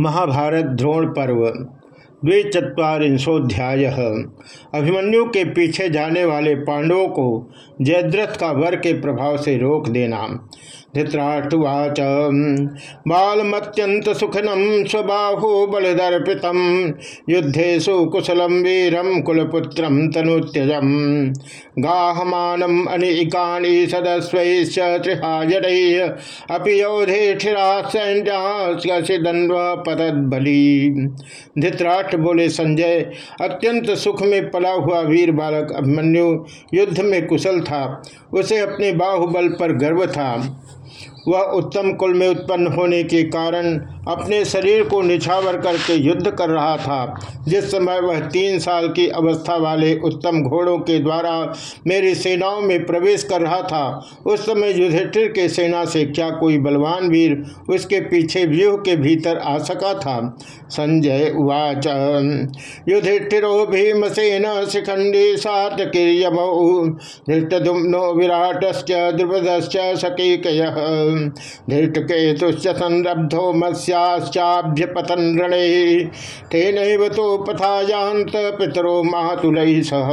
महाभारत द्रोण पर्व द्विचत्वारिंशोध्याय अभिमन्यु के पीछे जाने वाले पांडवों को जयद्रथ का वर के प्रभाव से रोक देना। धृतराष्ट्रवाच बालमत्यंत सुखनम स्वबाहो बलदर्पित। युद्धेशु कुशलम वीरम कुलपुत्र तनुत्यजम। गाहमानम अनेकानी सदस्वैश्च त्रिहाजर अपि पतद्बली धृतराष्ट्र बोले संजय, अत्यंत सुख में पला हुआ वीर बालक अभिमन्यु, युद्ध में कुशल था। उसे अपने बाहुबल पर गर्व था। वह उत्तम कुल में उत्पन्न होने के कारण अपने शरीर को निछावर करके युद्ध कर रहा था, जिस समय वह तीन साल की अवस्था वाले उत्तम घोड़ों के द्वारा मेरी सेनाओं में प्रवेश कर रहा था। उस समय युधिष्ठिर के सेना से क्या कोई बलवान वीर उसके पीछे व्यूह के भीतर आ सका था? संजय उवाच। युधिष्ठिरो शिखंडी सातकीर्यमो धृष्टुम्नो विराट द्रुपद सकीकय धृष्टकेतुश्च संरब्धो मत्स्याश्चाभ्यपतन रणे तेन तो पथायांत पितरो मातुल सह।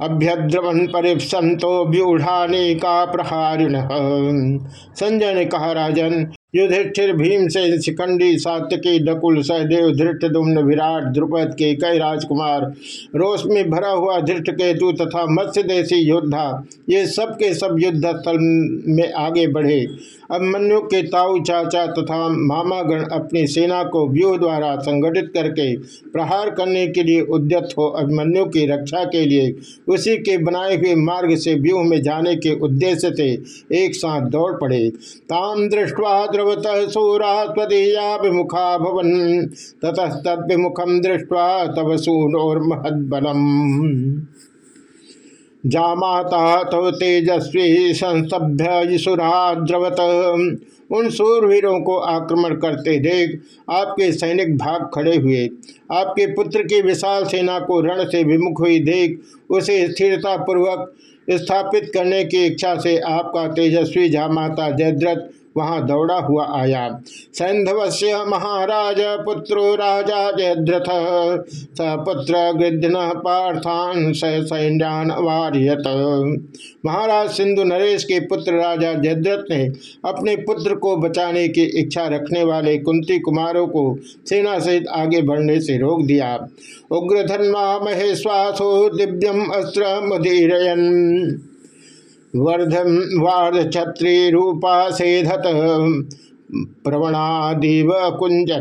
अभ्यद्रवन परिपसंतो व्यूढ़ाने का प्रहारिण। संजय ने कहा, राजन युधिष्ठिर भीम से शिखंडी, सात्यकी नकुल सहदेव धृष्ट दुम्न विराट, द्रुपद के कई राजकुमार। रोष में भरा हुआ धृष्ट केतु तथा मत्स्य देशी योद्धा, ये सब के सब युद्ध स्थल में आगे बढ़े। अभिमन्यु के ताऊ चाचा तथा मामागण अपनी सेना को व्यूह द्वारा संगठित करके प्रहार करने के लिए उद्यत हो अभिमन्यु की रक्षा के लिए उसी के बनाए हुए मार्ग से व्यूह में जाने के उद्देश्य से एक साथ दौड़ पड़े। ताम दृष्टवा द्रवत सूरा तदीयाभिमुखा भवन ततस्तुखम दृष्टवा तब सूनोर्महदबलम। जामाता तव तेजस्वी संस्तभ्य यशुराद्रवत। उन सूरवीरों को आक्रमण करते देख, आपके सैनिक भाग खड़े हुए। आपके पुत्र की विशाल सेना को रण से विमुख हुई देख, उसे स्थिरता पूर्वक स्थापित करने की इच्छा से आपका तेजस्वी जामाता जयद्रथ वहाँ दौड़ा हुआ आया। सैंधवस्य महाराज पुत्रो राजा जयद्रथ सपुत्र गृधन पार्थान सैन्यान वार्यत। महाराज सिंधु नरेश के पुत्र राजा जयद्रथ ने अपने पुत्र को बचाने की इच्छा रखने वाले कुंती कुमारों को सेना सहित आगे बढ़ने से रोक दिया। उग्र उग्रधन्वा महेश्वासो दिव्यम अस्त्र मुदीरयन। वर्धम वार्ध छत्री रूपा सेधत। प्रवणादिव कुंजर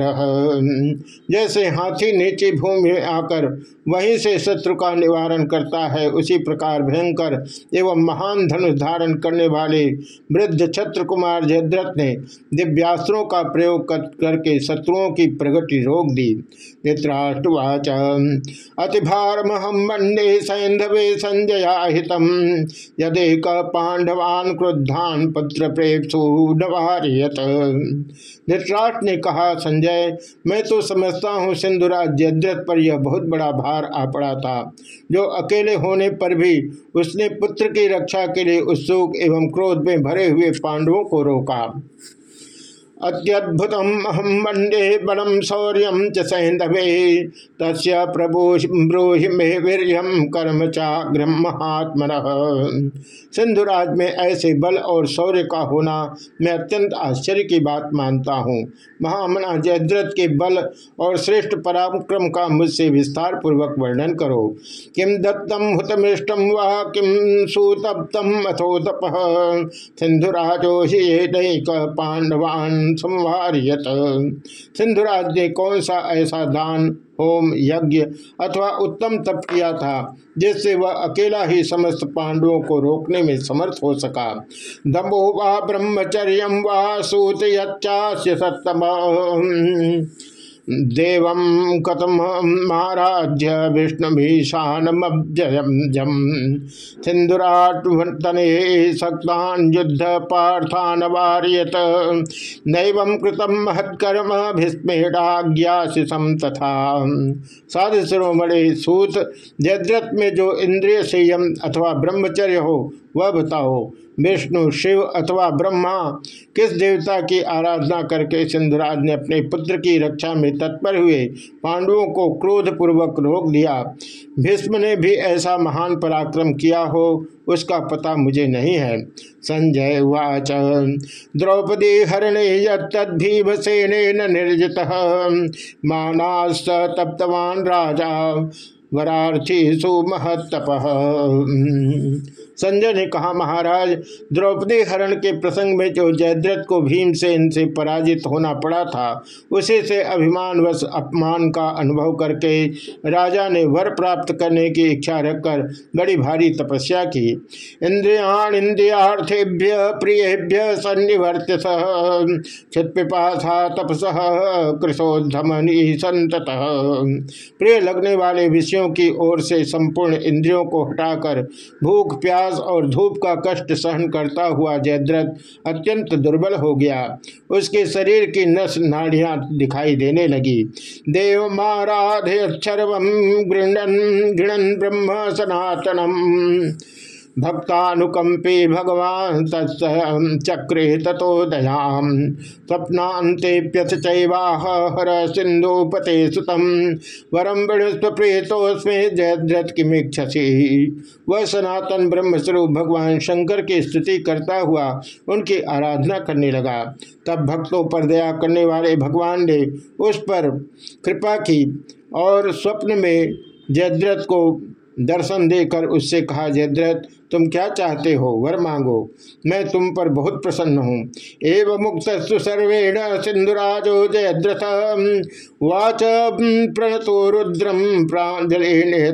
जैसे हाथी नीचे भूमि में आकर वहीं से शत्रु का निवारण करता है उसी प्रकार भयंकर एवं महान धनुष धारण करने वाले वृद्ध छत्र कुमार जयद्रथ ने दिव्यास्त्रों का प्रयोग कर, करके शत्रुओं की प्रगति रोक दी। धृतराष्ट्रवाच अतिभार महम मंडे सैंधवे संजया संजयाहितम। यदेक पांडवान क्रुद्धान पत्र प्रेक्षु नवारियत। धृतराष्ट्र ने कहा, संजय, मैं तो समझता हूँ सिंधुराज जयद्रथ पर यह बहुत बड़ा भार आ पड़ा था। जो अकेले होने पर भी उसने पुत्र की रक्षा के लिए उत्सुक एवं क्रोध में भरे हुए पांडवों को रोका। अत्यद्भुत अहम वंदे बलम शौर्य च सैंधवे तस् प्रभु ब्रूहि मे वीर कर्म चाग्र महात्मन। सिंधुराज में ऐसे बल और शौर्य का होना मैं अत्यंत आश्चर्य की बात मानता हूँ। महामना जयद्रथ के बल और श्रेष्ठ पराक्रम का मुझसे विस्तार पूर्वक वर्णन करो। किम दत्तम हुतमृष्टम व किम सुतप्तम अथो तप सिंधुराजो ही पांडवान संवारियत सिंधुराज ने कौन सा ऐसा दान, होम, यज्ञ अथवा उत्तम तप किया था, जिससे वह अकेला ही समस्त पांडवों को रोकने में समर्थ हो सका? दमो व ब्रह्मचर्य व सूत सत्तम देव कथम महाराज्य विष्णुभीषाणमब्जयम जम। सिंधुराटने सक्तान युद्ध पार्थान वार्यत नैव कृतम महत्कर्म भीष्मेणाज्ञाशिषम तथा। साधु शिरोमणे सूत, जयद्रथ में जो इंद्रिय संयम अथवा ब्रह्मचर्य हो, वह बताओ। विष्णु, शिव अथवा ब्रह्मा किस देवता की आराधना करके सिंधुराज ने अपने पुत्र की रक्षा में तत्पर हुए, पांडवों को क्रोध पूर्वक रोक दिया। भीष्म ने भी ऐसा महान पराक्रम किया हो, उसका पता मुझे नहीं है। संजय वाच द्रौपदी हरणे यदीभसेन निर्जित, मानास राजा वरार्थी सुमहतप संजय ने कहा, महाराज, द्रौपदी हरण के प्रसंग में जो जयद्रथ को भीम से इनसे पराजित होना पड़ा था, उसी से अभिमानवश अपमान का अनुभव करके राजा ने वर प्राप्त करने की इच्छा रखकर बड़ी भारी तपस्या की। इंद्रियाण इंद्रियार्थेभ्य प्रियेभ्य सन्निवर्त्य चित्पिपासा तपस कृशोधमनी संत प्रिय लगने वाले विषयों की ओर से संपूर्ण इंद्रियों को हटाकर भूख, प्यास प्यास और धूप का कष्ट सहन करता हुआ जयद्रथ अत्यंत दुर्बल हो गया। उसके शरीर की नस नाड़ियाँ दिखाई देने लगी। देव माराधे गृणन गृणन ब्रह्म सनातनम। भक्तानुकंपे भगवान चक्रे तथो दयाम। स्वप्नातेप्यथ चैवाह हर सिंधुपते सुतम। वरम प्रेतोस्मे जयद्रथ किमीक्षसी वह सनातन ब्रह्मस्वरूप भगवान शंकर की स्तुति करता हुआ उनकी आराधना करने लगा। तब भक्तों पर दया करने वाले भगवान ने उस पर कृपा की और स्वप्न में जयद्रथ को दर्शन देकर उससे कहा, जयद्रथ, तुम क्या चाहते हो? वर मांगो। मैं तुम पर बहुत प्रसन्न हूँ। एवं मुक्त सर्वेण सिंधुराजो जयद्रथ वाच, प्रणतो रुद्रम प्राजलि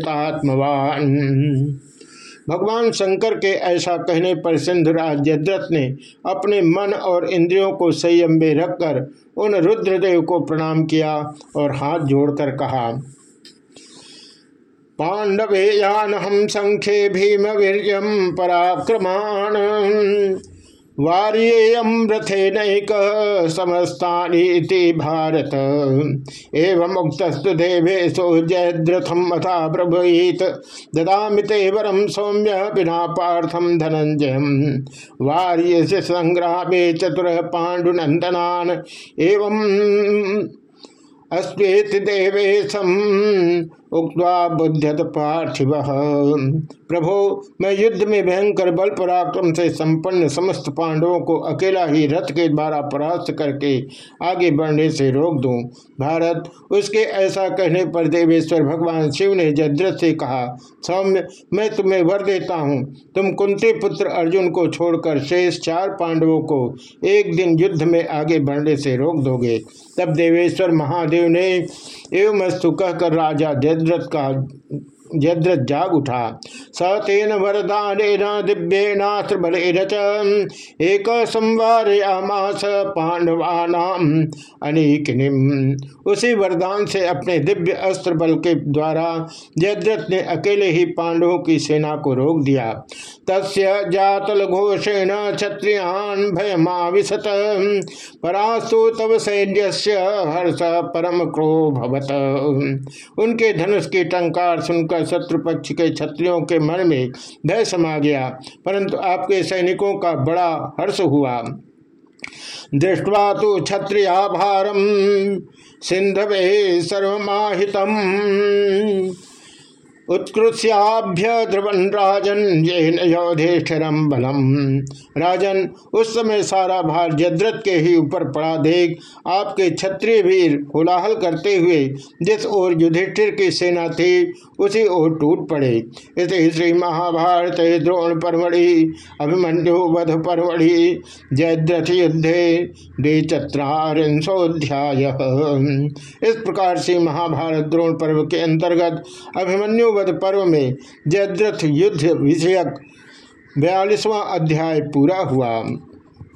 भगवान शंकर के ऐसा कहने पर सिंधुराज जयद्रथ ने अपने मन और इंद्रियों को संयम में रखकर उन रुद्रदेव को प्रणाम किया और हाथ जोड़कर कहा पांडवे यान हम संख्ये भीम वीर पराक्रमाण। वार्येयम रथे नैक समस्तानीति भारत। एवं मुक्तस्तु देवेशो जयद्रथम अथा प्रभुत ददामिते वरम सौम्य बिना पार्थम धनंजय वार्य से संग्रामे चतुर पांडुनंदनान एवं अस्वेत देवेशम उक्वा बुद्धत पार्थिव। प्रभो, मैं युद्ध में भयंकर बल पराक्रम से संपन्न समस्त पांडवों को अकेला ही रथ के द्वारा परास्त करके आगे बढ़ने से रोक दूँ। भारत, उसके ऐसा कहने पर देवेश्वर भगवान शिव ने जद्रथ से कहा, सौम्य, मैं तुम्हें वर देता हूँ। तुम कुंती पुत्र अर्जुन को छोड़कर शेष चार पांडवों को एक दिन युद्ध में आगे बढ़ने से रोक दोगे। तब देवेश्वर महादेव ने एवं कहकर राजा जयद्रथ का जद्रथ जाग उठा। स तेन वरदान दिव्येनास्त्र बल एक संवार संवारयामास पांडवानाम अनेकनिम उसी वरदान से अपने दिव्य अस्त्र बल के द्वारा जयद्रथ ने अकेले ही पांडवों की सेना को रोक दिया। तस्य जातल घोषेण क्षत्रियान भयमाविशत। परास्तु तव सैन्य हर्ष परम क्रोभ भवत। उनके धनुष की टंकार सुनकर देखकर शत्रु पक्ष के क्षत्रियों के मन में भय समा गया, परंतु आपके सैनिकों का बड़ा हर्ष हुआ। दृष्टवा तो क्षत्रिया भारम सिंधवे सर्वमाहितम। उत्कृष्याभ्य ध्रुवन राजन योधेश्वरम बलम। राजन, उस समय सारा भार जद्रथ के ही ऊपर पड़ा। देख, आपके क्षत्रिय वीर कोलाहल करते हुए जिस ओर युधिष्ठिर की सेना थी, उसी ओर टूट पड़े। इस श्री महाभारत द्रोण परमढ़ि, अभिमन्यु वध परमढ़ि, जयद्रथ युद्धे द्विचत्रांशोध्याय इस प्रकार से महाभारत द्रोण पर्व के अंतर्गत अभिमन्यु वध पर्व में जयद्रथ युद्ध विषयक बयालीसवां अध्याय पूरा हुआ।